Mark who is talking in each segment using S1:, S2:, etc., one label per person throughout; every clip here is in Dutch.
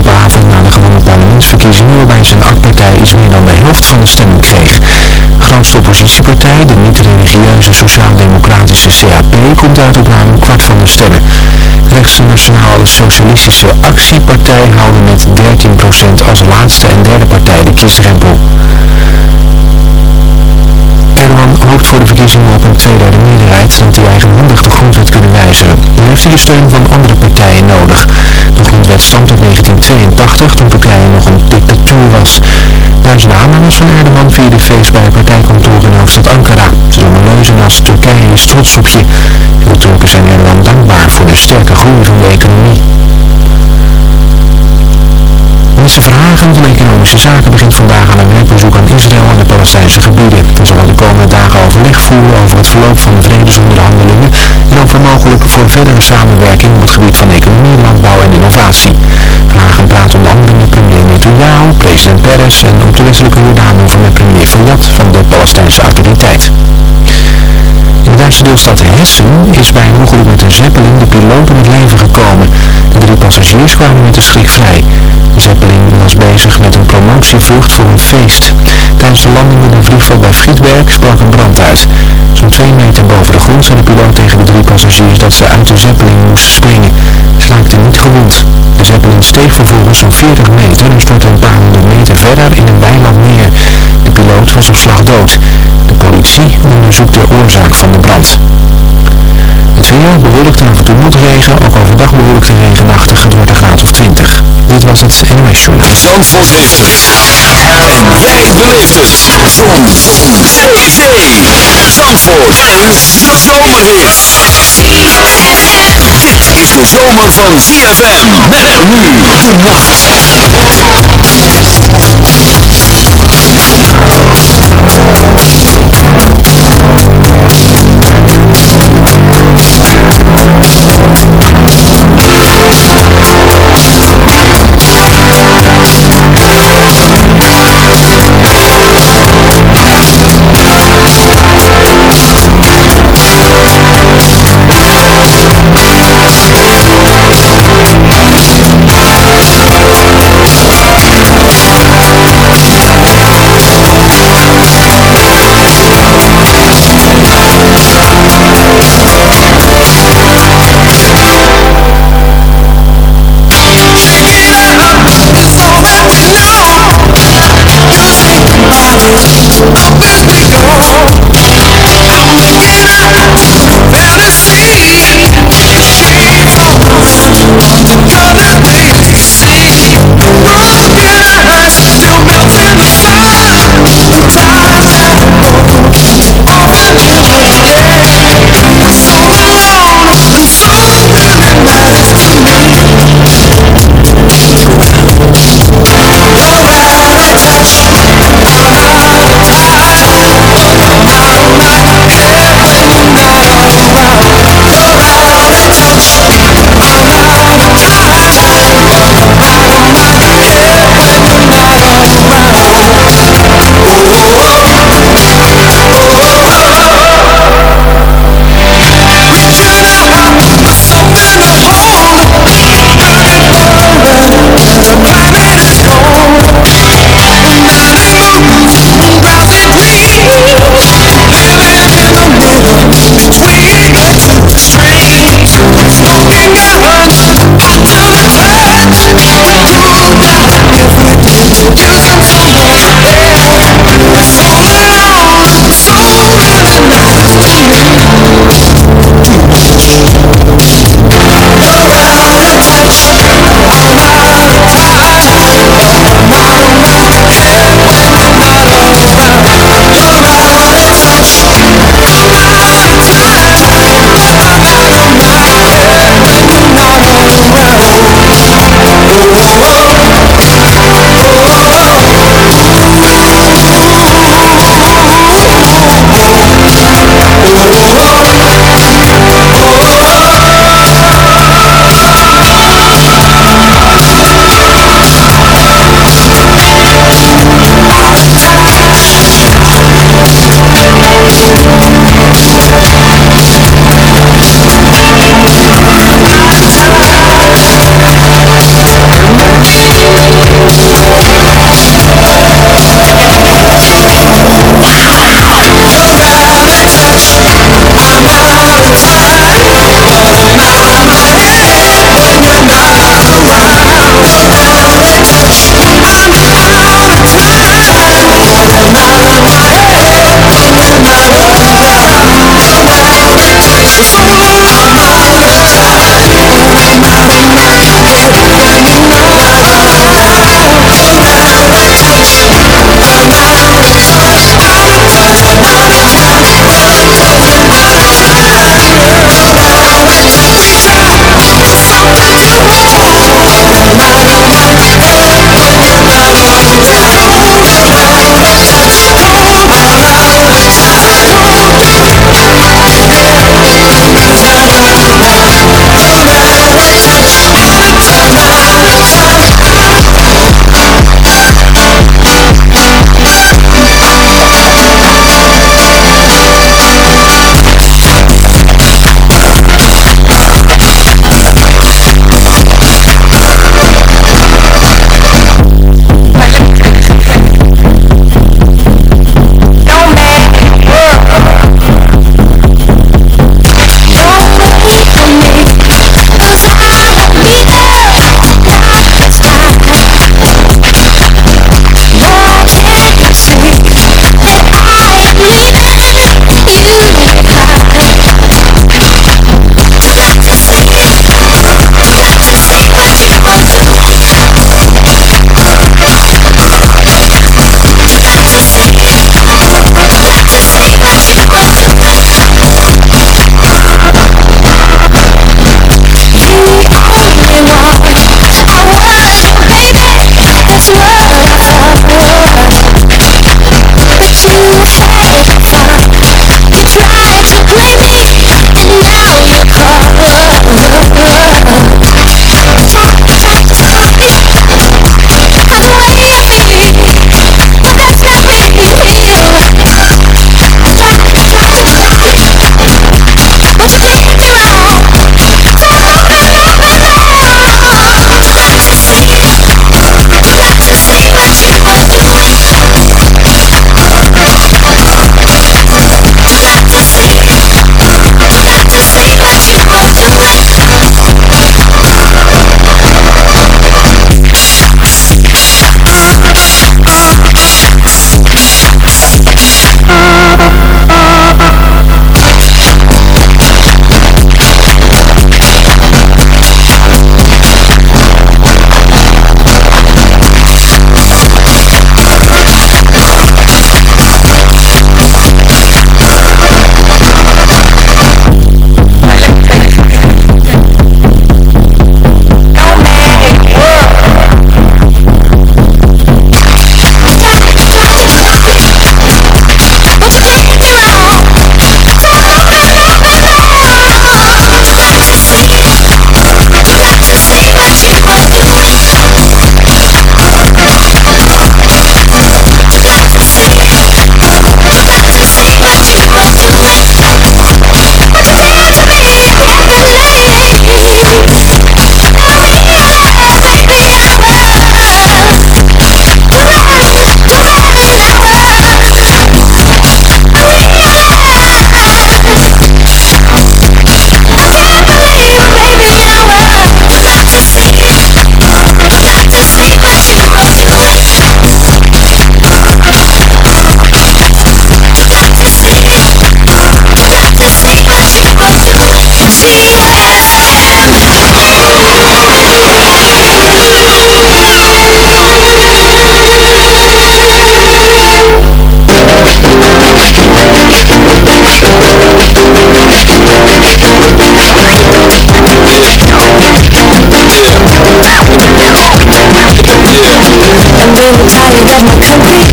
S1: afgelopen avond na de gewonnen parlementsverkiezingen waarbij zijn AK-partij iets meer dan de helft van de stemmen kreeg. Grootste oppositiepartij, de niet-religieuze sociaal-democratische CAP, komt uit op ruim een kwart van de stemmen. Rechtse Nationale Socialistische Actiepartij haalde met 13% als laatste en derde partij de kiesdrempel. Erdogan hoopt voor de verkiezingen op een tweederde meerderheid dat hij eigenhandig de grondwet kunnen wijzigen. Nu heeft hij de steun van andere partijen nodig. De grondwet stamt uit 1982 toen Turkije nog een dictatuur was. Duizenden aanhangers van Erdogan vierden feest bij een partijkantoor in hoofdstad Ankara. Ze zongen leuzen als Turkije is trots op je. Veel Turken zijn Erdogan dankbaar voor de sterke groei van de economie. Minister Verhagen van Economische Zaken begint vandaag aan een werkbezoek aan Israël en de Palestijnse gebieden. Hij zal de komende dagen overleg voeren over het verloop van de vredesonderhandelingen en over mogelijk voor verdere samenwerking op het gebied van economie, landbouw en innovatie. Verhagen praat onder andere met premier Netanyahu, president Peres en op de westelijke Jordaan over met premier Fayyad van de Palestijnse autoriteit. In de Duitse deelstaat Hessen is bij een ongeluk met een zeppelin de piloot om het leven gekomen. De drie passagiers kwamen met de schrik vrij. De zeppelin was bezig met een promotievlucht voor een feest. Tijdens de landing met een vliegveld bij Friedberg sprak een brand uit. Zo'n twee meter boven de grond zei de piloot tegen de drie passagiers dat ze uit de zeppelin moesten springen. Ze raakten niet gewond. De zeppelin steeg vervolgens zo'n 40 meter en stortte een paar honderd meter verder in een weiland neer. De piloot was op slag dood. De politie onderzoekt de oorzaak van de brand. Het weer bewolkt en af en toe motregen, ook overdag bewolkt en regenachtig. Het wordt een graad of 20. Dit was het NOS Journal.
S2: Zandvoort heeft het. En jij beleeft het. Zon. Zee. Zee. Zandvoort. En zomerhit. Dit is de zomer van ZFM. Met nu de nacht.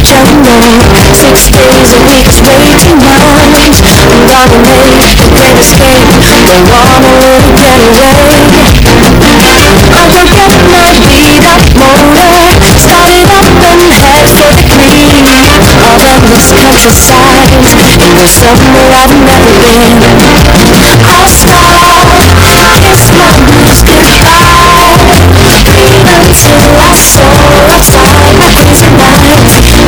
S3: Six days a week I'm gonna make a great escape I wanna little getaway. get away Oh, we're my beat up motor Started up and head so clean of this countryside In the summer I've never been I'll stop, kiss my blues goodbye Even till I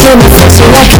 S3: human like.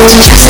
S2: Ook op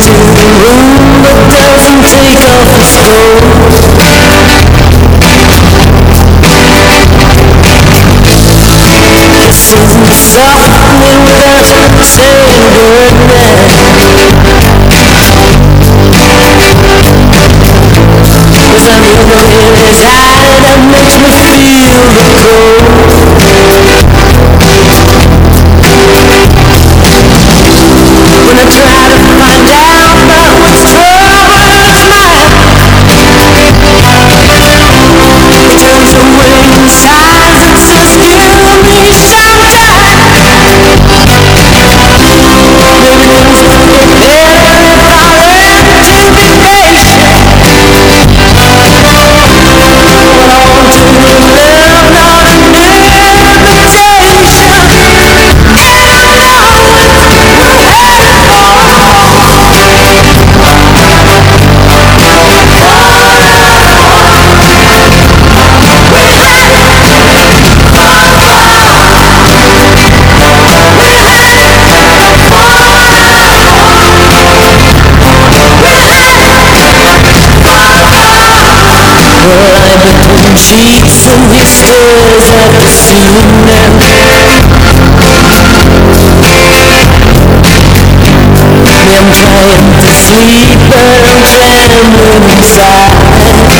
S2: to
S3: feet from whiskers at the semen I'm trying to sleep but I'm drowning inside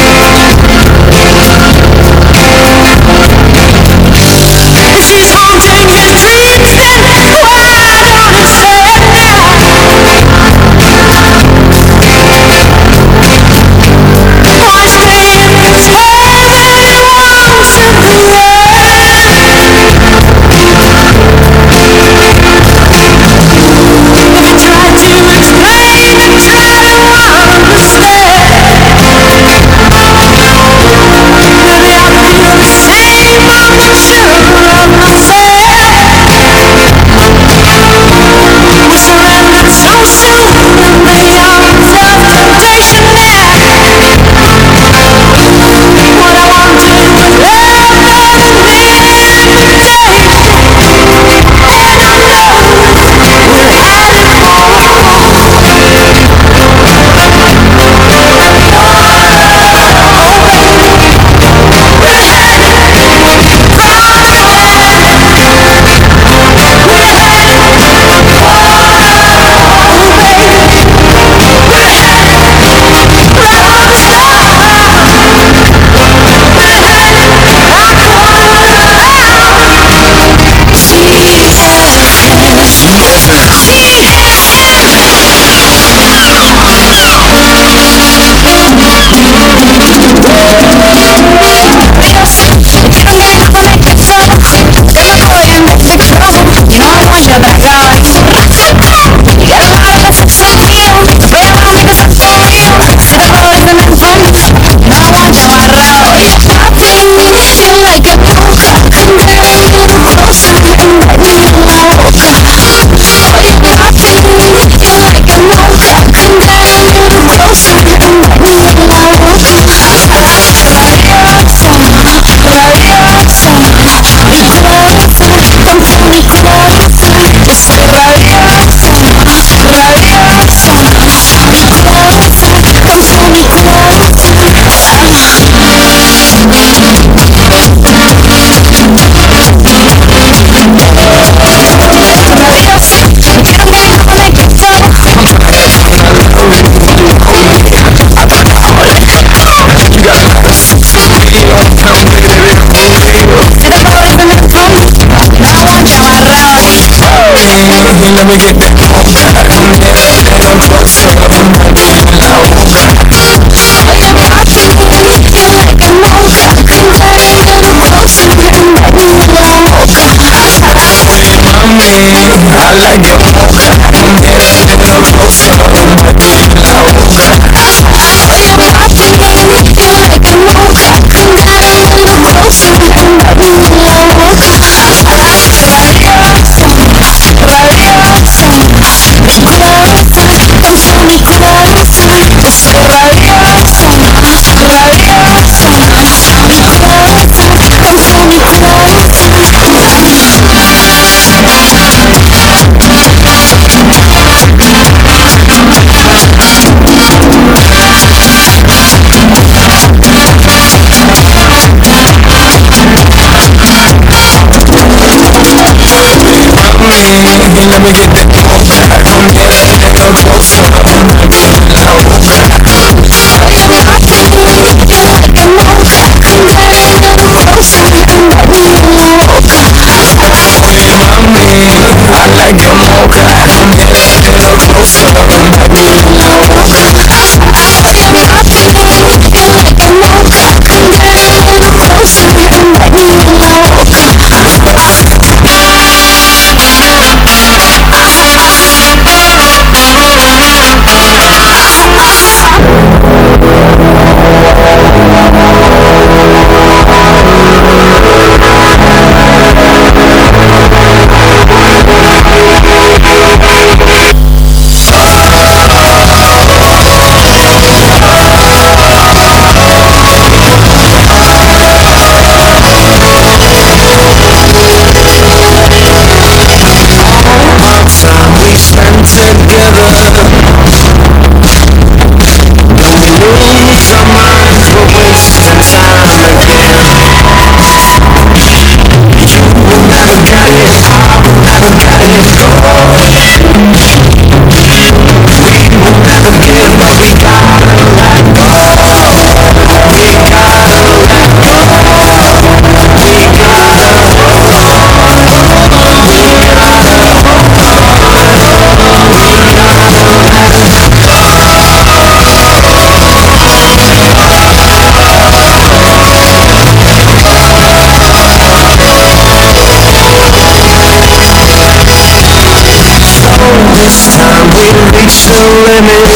S3: van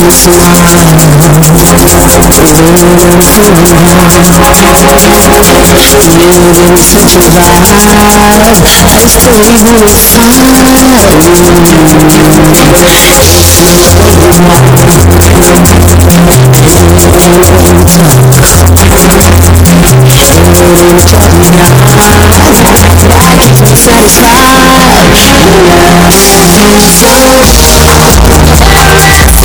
S3: Satisfied, yeah. So, oh,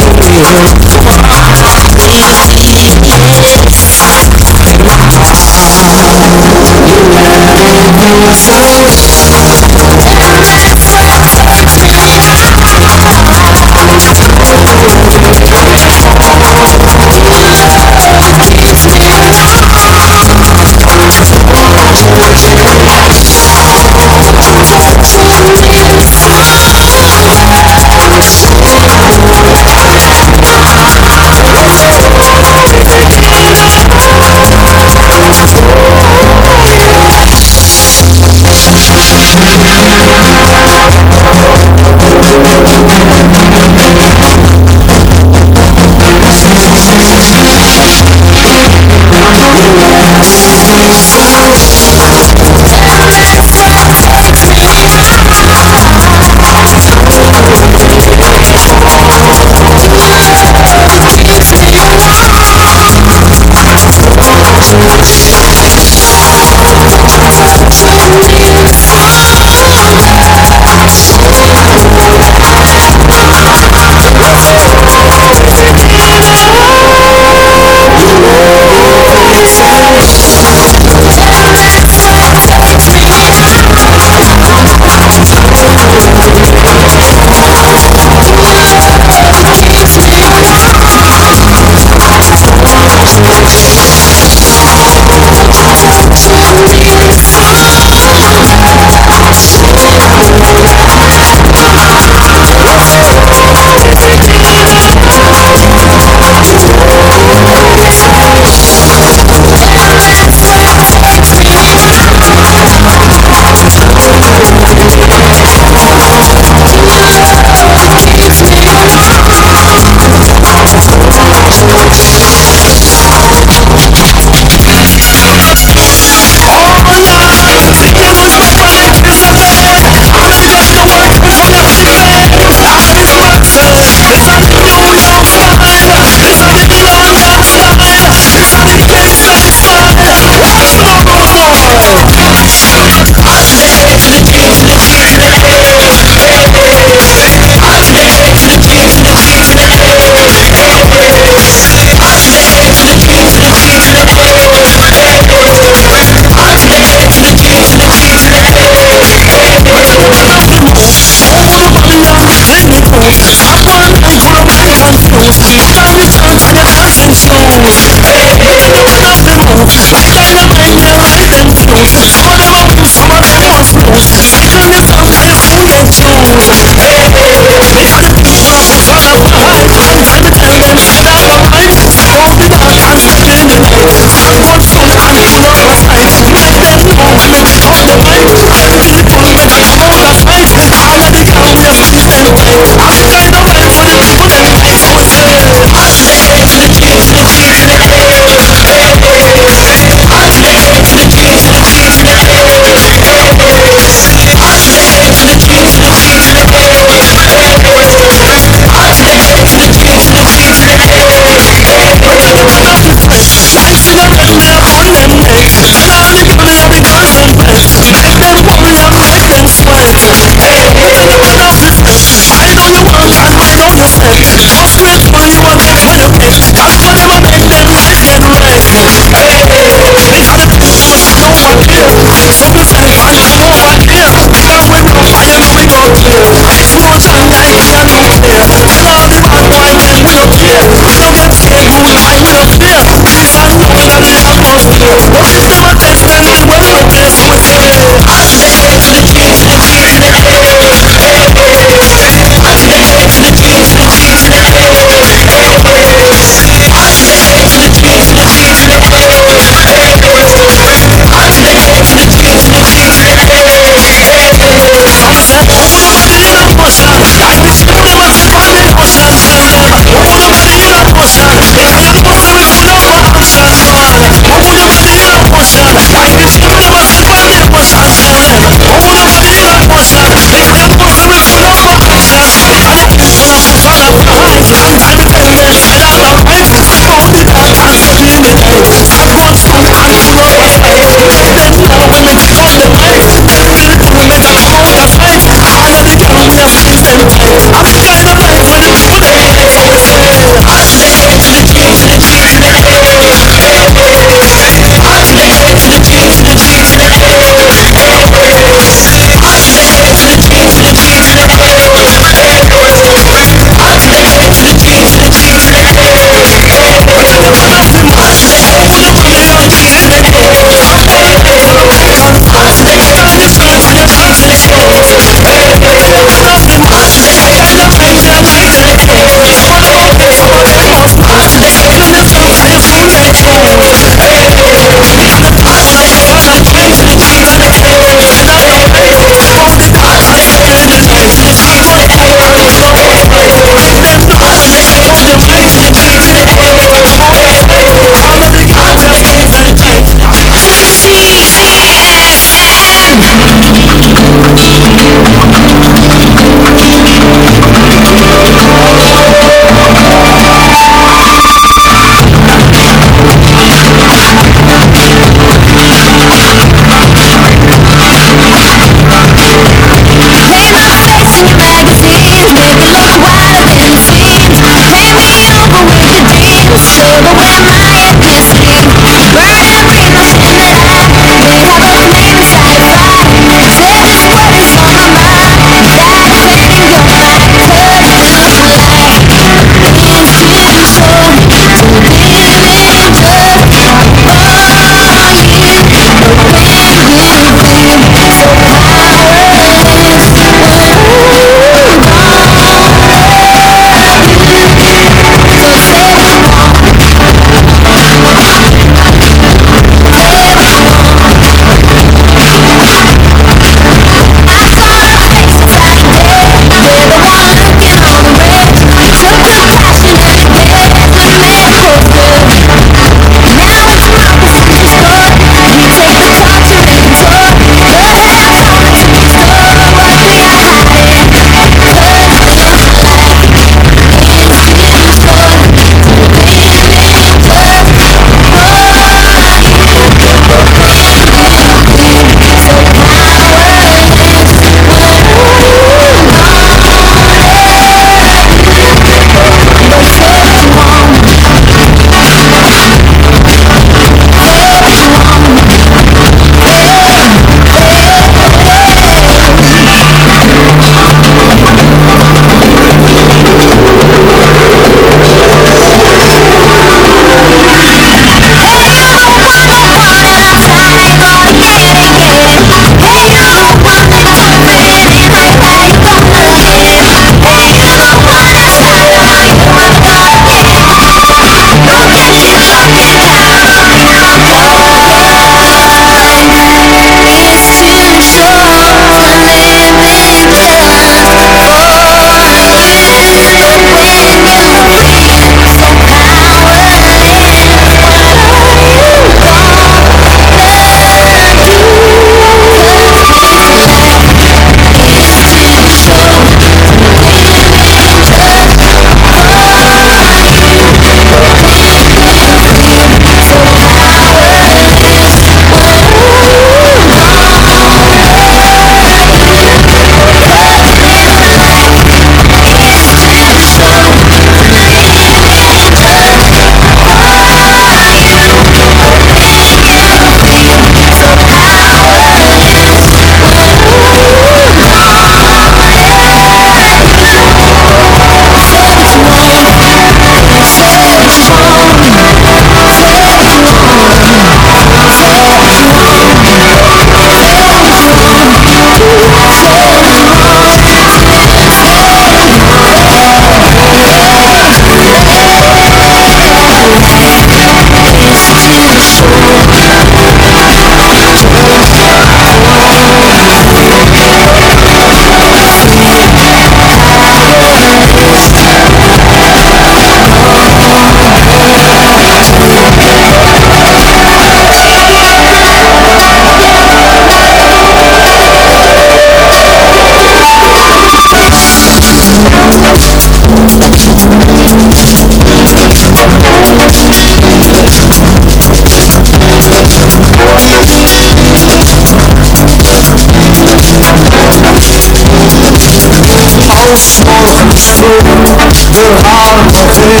S2: vroeg de haan nog in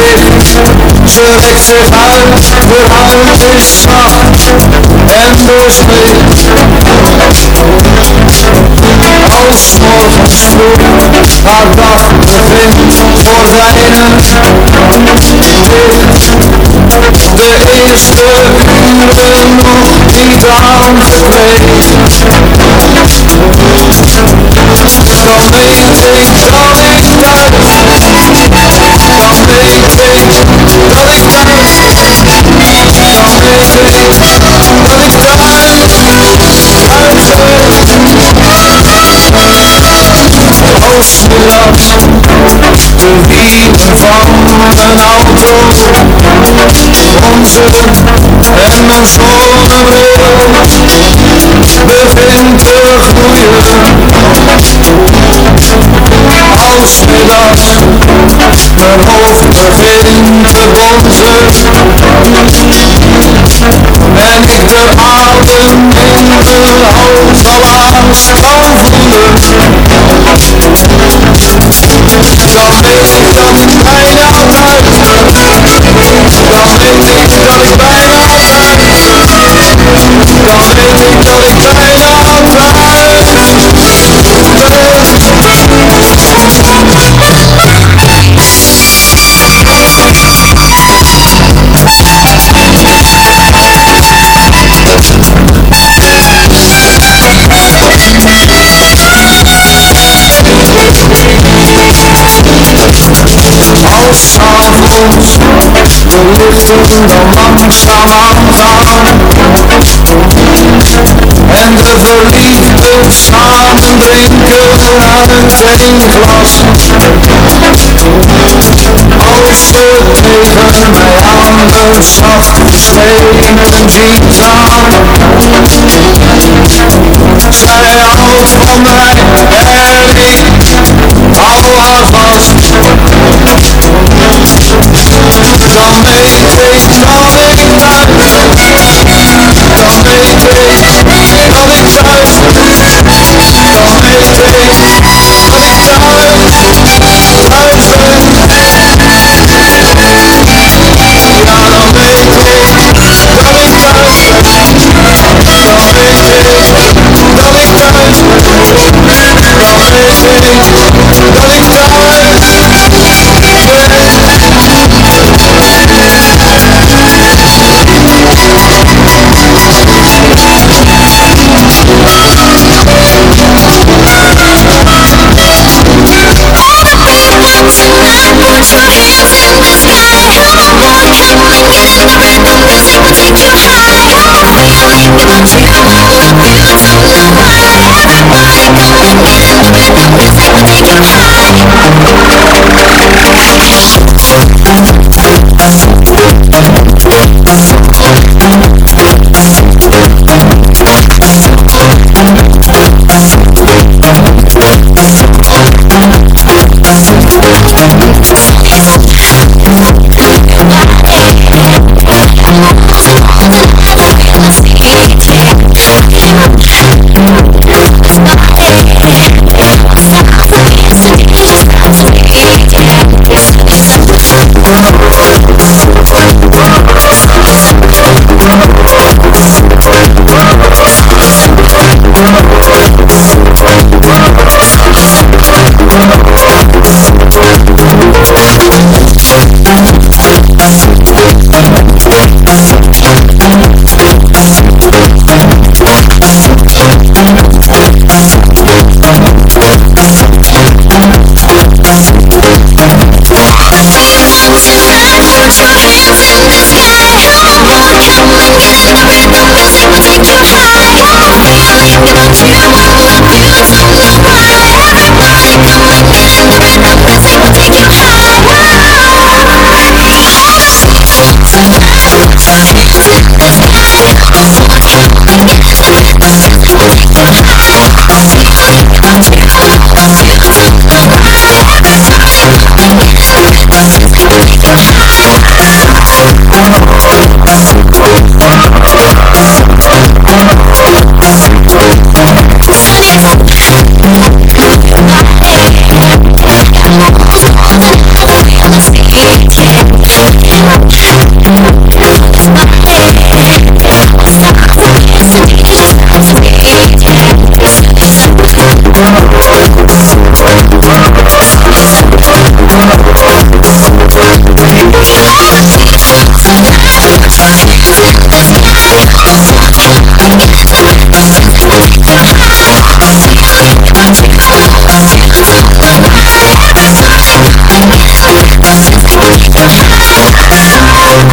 S2: ligt Ze rekt zich uit, de huid is zacht en doorsmeekt Als morgens vroeg haar dag begint, gordijnen dicht De eerste uren nog niet aangekleed de wielen van mijn auto Onze en mijn zonnebril begint te gloeien als middags mijn hoofd begint lichten dan langzaam aangaan En de verliefden samen drinken uit één glas Als ze mij aan de zacht geschreven jeans aan Zij houdt van mij en ik hou haar vast dan weet ik dat ik thuis ben. Dan weet ik dat ik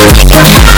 S4: Yes.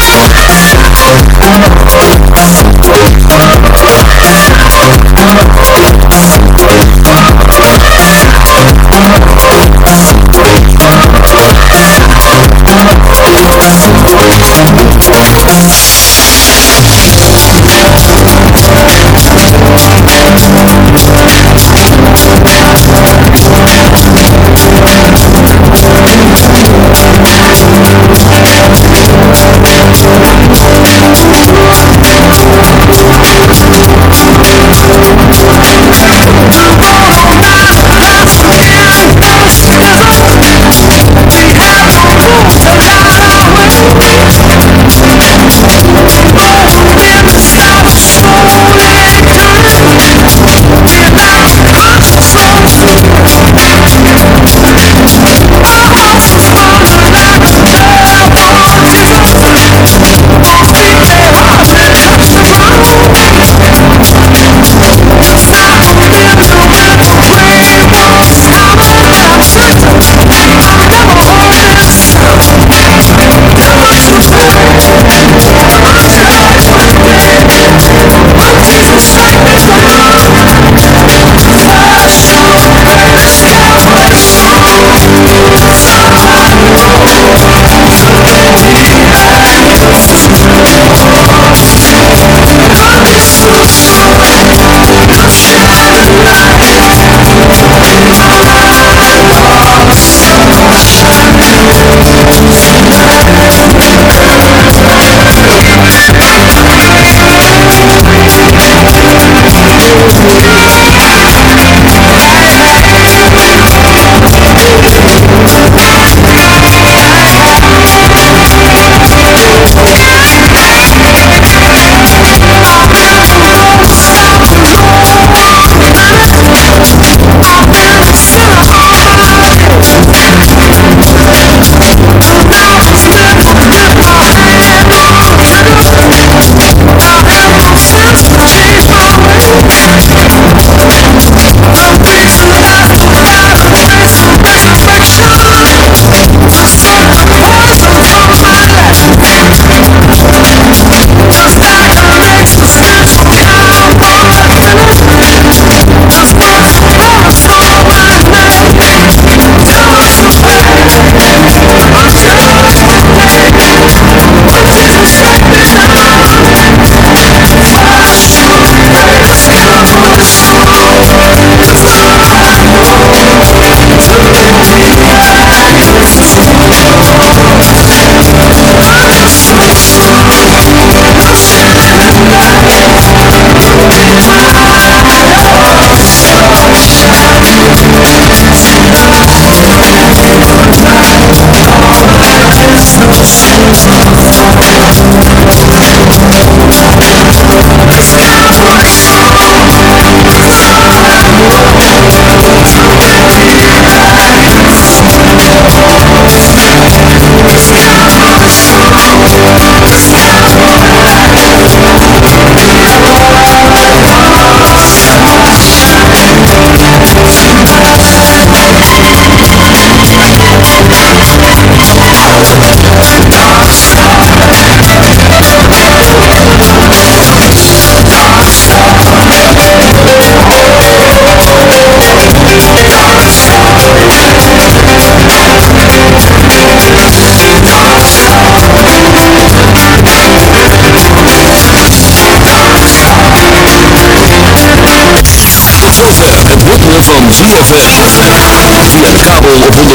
S4: 104.5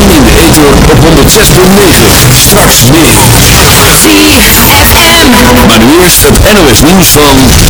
S4: En in de ether op 106.9. Straks meer.
S3: CFM.
S4: Maar nu eerst het NOS nieuws van...